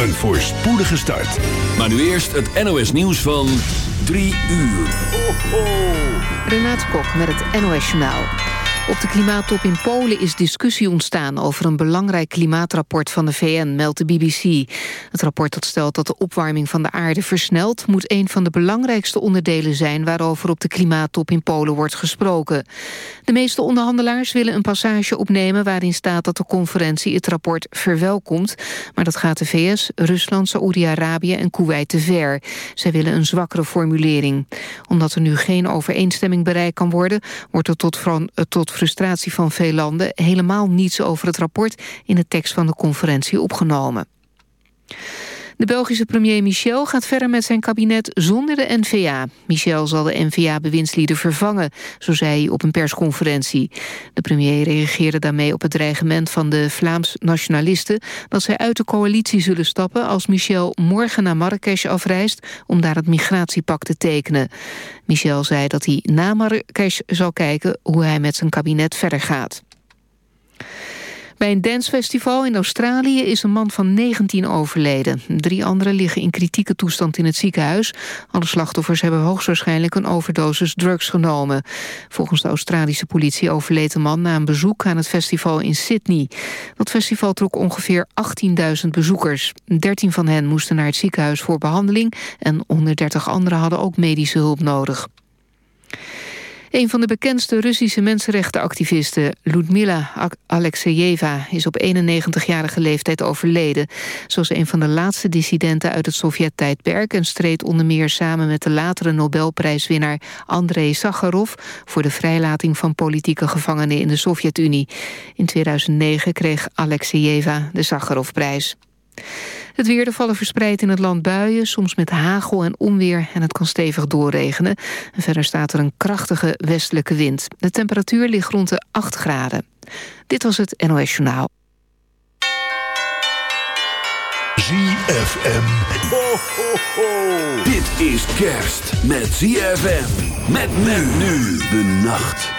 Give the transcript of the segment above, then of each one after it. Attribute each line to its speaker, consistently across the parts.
Speaker 1: Een voorspoedige start.
Speaker 2: Maar nu eerst het NOS nieuws van 3 uur. Ho, ho.
Speaker 3: Renate Kok met het NOS Journaal. Op de klimaattop in Polen is discussie ontstaan... over een belangrijk klimaatrapport van de VN, meldt de BBC. Het rapport dat stelt dat de opwarming van de aarde versnelt... moet een van de belangrijkste onderdelen zijn... waarover op de klimaattop in Polen wordt gesproken. De meeste onderhandelaars willen een passage opnemen... waarin staat dat de conferentie het rapport verwelkomt. Maar dat gaat de VS, Rusland, Saoedi-Arabië en Kuwait te ver. Zij willen een zwakkere formulering. Omdat er nu geen overeenstemming bereikt kan worden... wordt er tot, tot frustratie van veel landen helemaal niets over het rapport in de tekst van de conferentie opgenomen. De Belgische premier Michel gaat verder met zijn kabinet zonder de N-VA. Michel zal de N-VA-bewindslieden vervangen, zo zei hij op een persconferentie. De premier reageerde daarmee op het dreigement van de Vlaams nationalisten... dat zij uit de coalitie zullen stappen als Michel morgen naar Marrakesh afreist... om daar het migratiepact te tekenen. Michel zei dat hij na Marrakesh zal kijken hoe hij met zijn kabinet verder gaat. Bij een dancefestival in Australië is een man van 19 overleden. Drie anderen liggen in kritieke toestand in het ziekenhuis. Alle slachtoffers hebben hoogstwaarschijnlijk een overdosis drugs genomen. Volgens de Australische politie overleed de man na een bezoek aan het festival in Sydney. Dat festival trok ongeveer 18.000 bezoekers. 13 van hen moesten naar het ziekenhuis voor behandeling... en 130 anderen hadden ook medische hulp nodig. Een van de bekendste Russische mensenrechtenactivisten, Ludmila Alexejeva, is op 91-jarige leeftijd overleden. Ze was een van de laatste dissidenten uit het Sovjet-tijdperk... en streed onder meer samen met de latere Nobelprijswinnaar Andrei Sakharov... voor de vrijlating van politieke gevangenen in de Sovjet-Unie. In 2009 kreeg Alexejeva de Sakharovprijs. Het weer, er vallen verspreid in het land buien, soms met hagel en onweer en het kan stevig doorregenen. En verder staat er een krachtige westelijke wind. De temperatuur ligt rond de 8 graden. Dit was het NOS Journaal.
Speaker 1: ZFM.
Speaker 2: Dit is kerst met ZFM. Met men nu de nacht.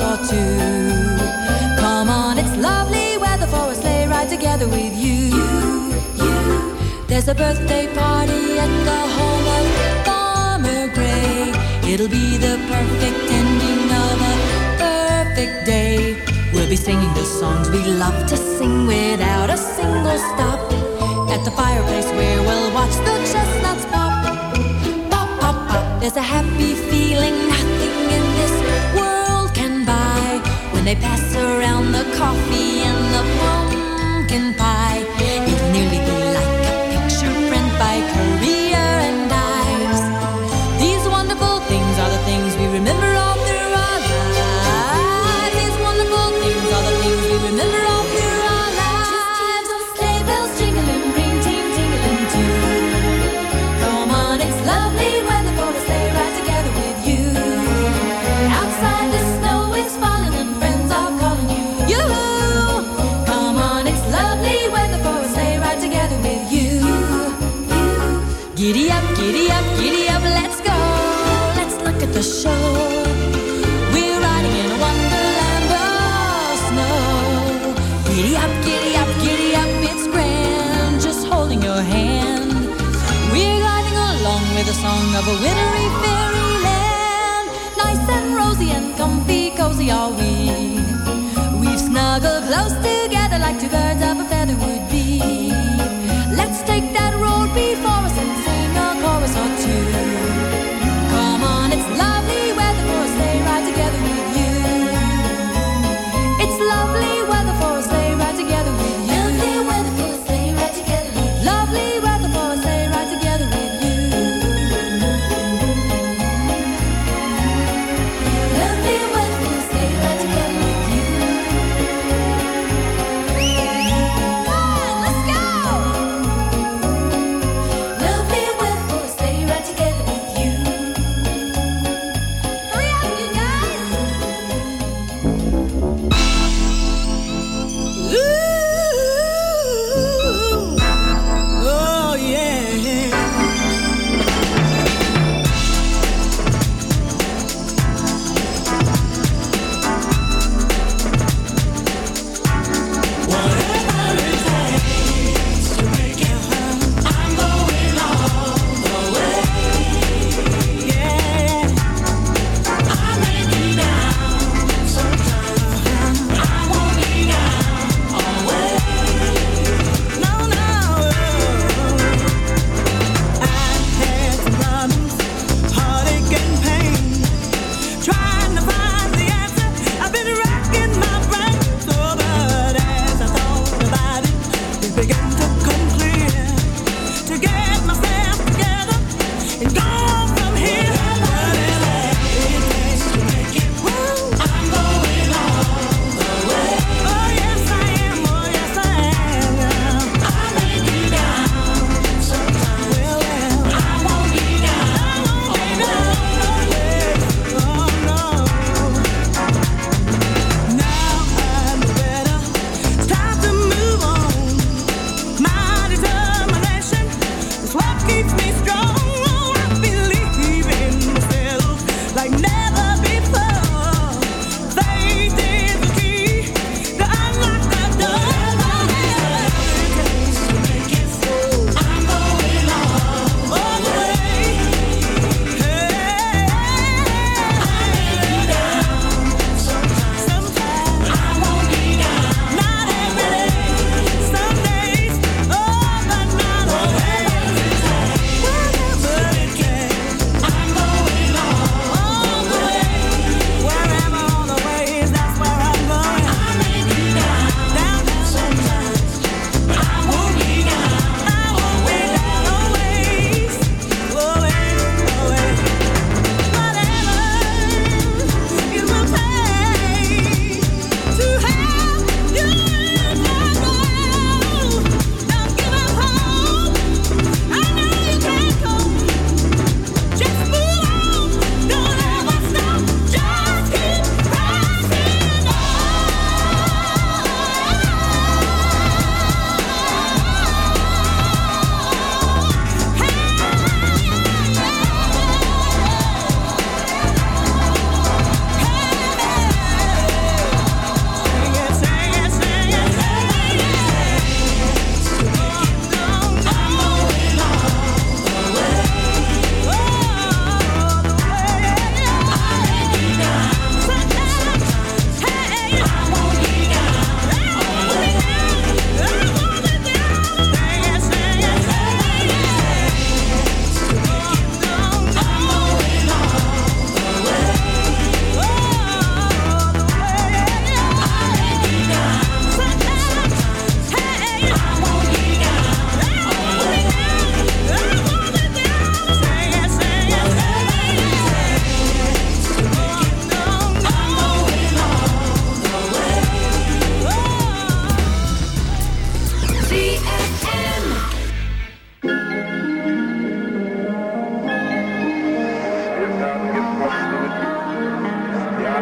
Speaker 4: or two. Come on, it's lovely weather for a sleigh ride together with you. you, you. There's a birthday party at the home of Farmer Gray. It'll be the perfect ending of a perfect day. We'll be singing the songs we love to sing without a single stop. Close together like two birds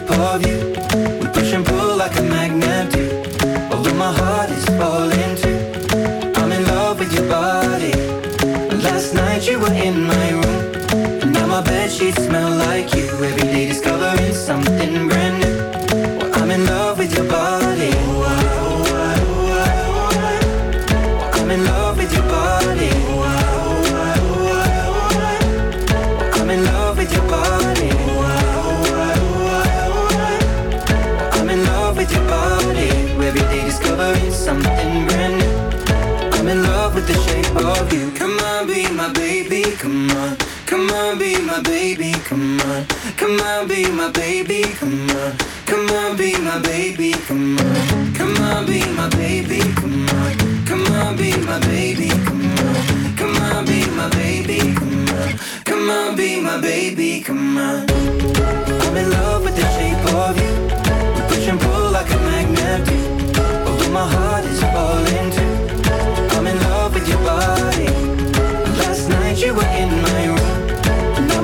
Speaker 5: Shape of you. Come on. Come on, be my baby, come on. Come on, be my baby, come on. Come on, be my baby, come on. Come on, be my baby, come on. Come on, be my baby, come on. Come on, be my baby, come on. I'm in love with the shape of you. We push and pull like a magnet do. Although my heart is falling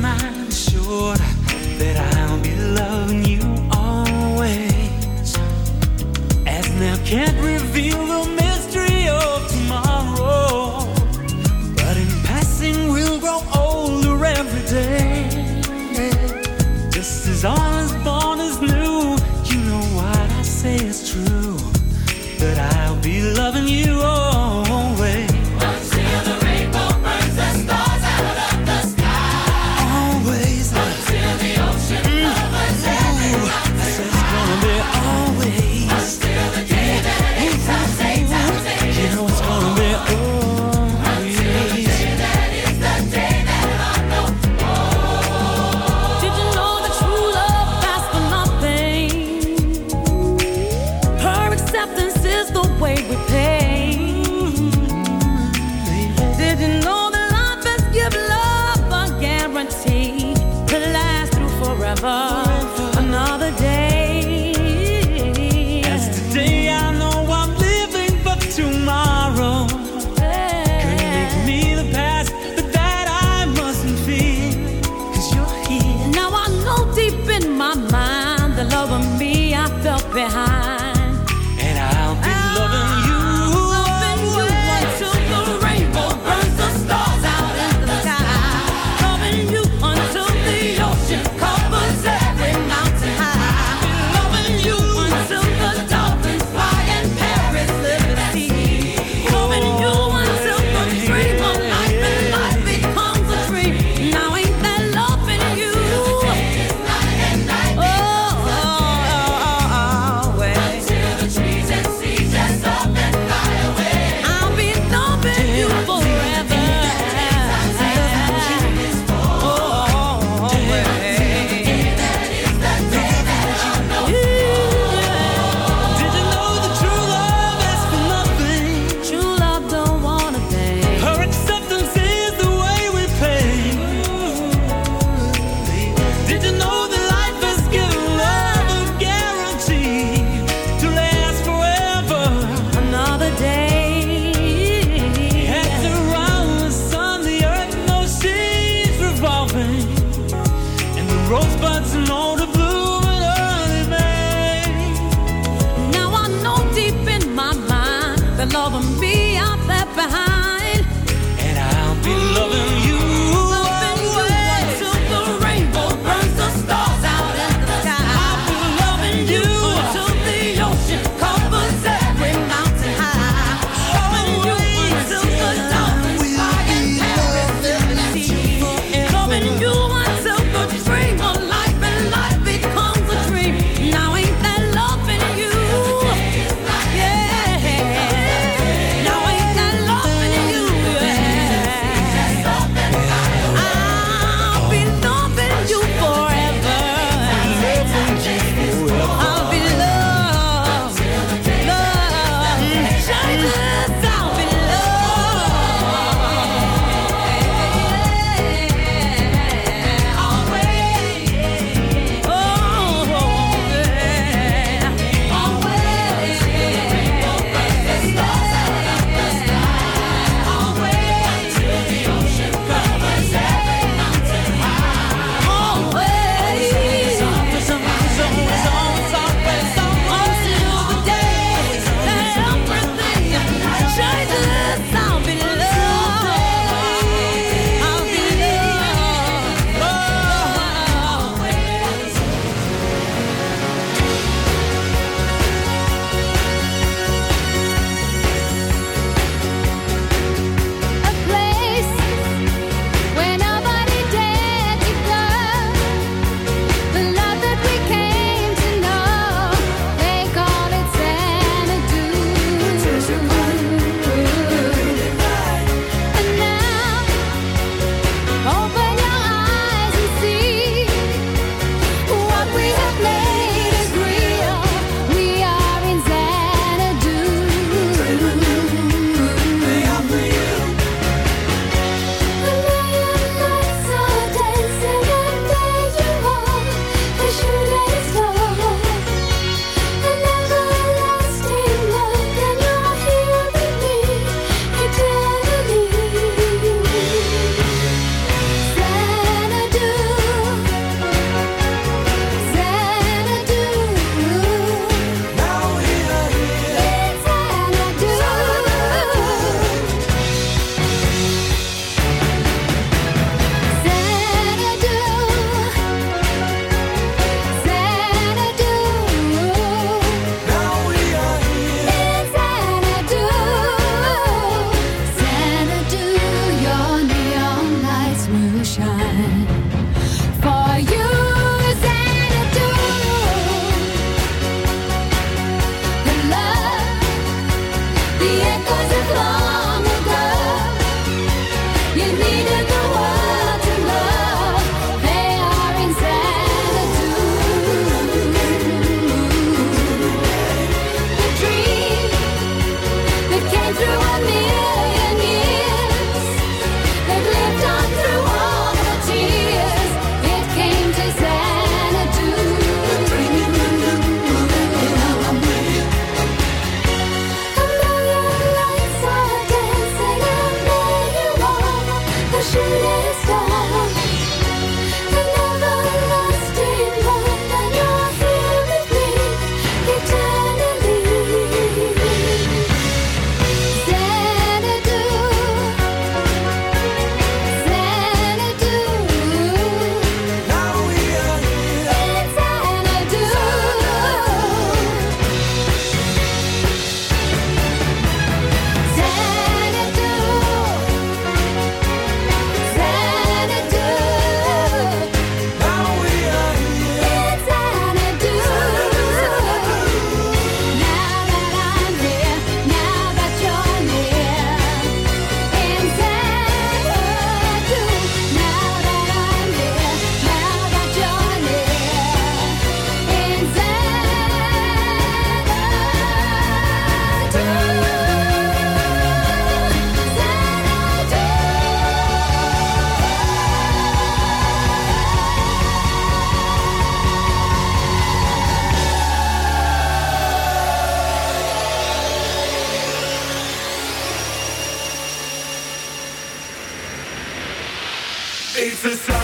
Speaker 4: mind is.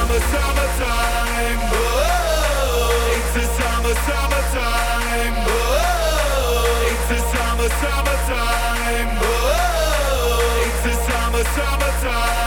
Speaker 4: summer, summertime. Oh, it's the summer, summertime. Oh, it's the summer,
Speaker 6: summertime. Oh, it's the summer, summertime.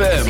Speaker 7: ZFM.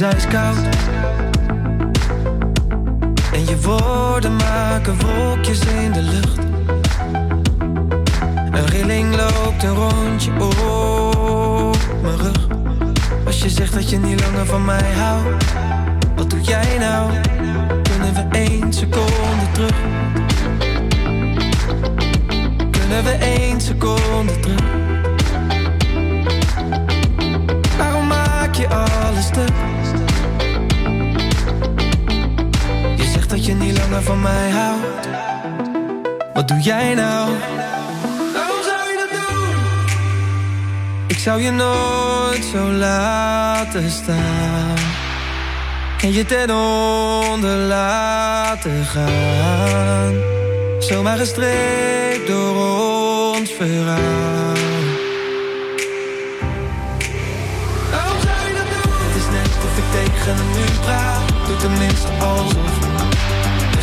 Speaker 8: Ijskoud van mij houdt. Wat doe jij nou? Waarom zou je dat doen? Ik zou je nooit zo laten staan. En je ten onder laten gaan. Zomaar gestreept door ons verhaal. Waarom zou je dat doen? Het is net of ik tegen een muur praat. Doe tenminste alsof.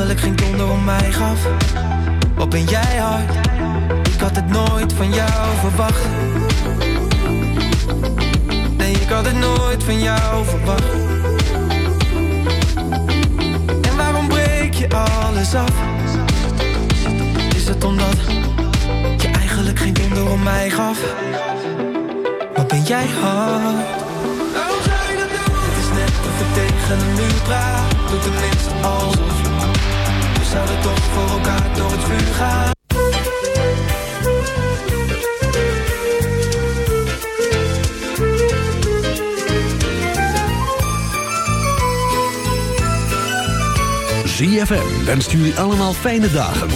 Speaker 8: eigenlijk geen donder om mij gaf. Wat ben jij hard? Ik had het nooit van jou verwacht. Nee, ik had het nooit van jou verwacht. En waarom breek je alles af? Is het omdat je eigenlijk geen donder om mij gaf? Wat ben jij hard? Ik tegen een muur praat. Doe tenminste alsof. Zouden toch voor elkaar door het vuur gaan.
Speaker 7: ZFM wenst jullie allemaal fijne dagen.